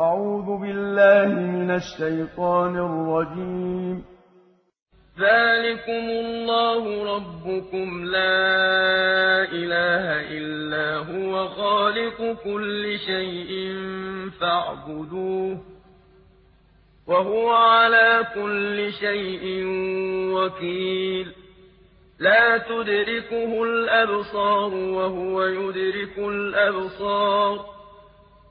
أعوذ بالله من الشيطان الرجيم. ذلكم الله ربكم لا إله إلا هو خالق كل شيء فاعبدوه وهو على كل شيء وكيل. لا تدركه الأبصار وهو يدرك الأبصار.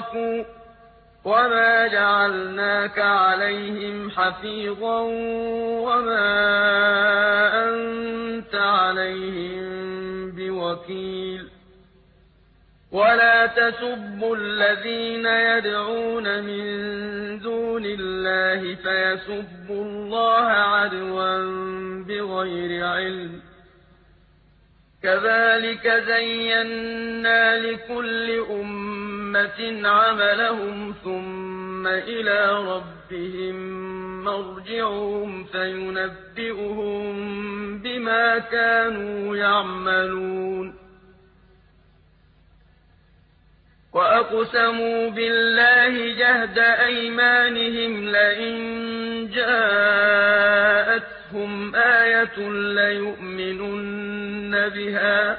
أشركوا وما جعلناك عليهم حفيظا وما أنت عليهم بوكيل ولا تسبوا الذين يدعون من دون الله فيسبوا الله عدوا بغير علم كذلك زينا لكل أمة عملهم ثم إلى ربهم مرجعهم فينبئهم بما كانوا يعملون وأقسموا بالله جهد أيمانهم لئن جاءتهم آية ليؤمنن بها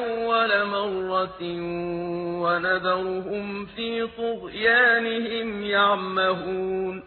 أول مرة ونذرهم في طغيانهم يعمهون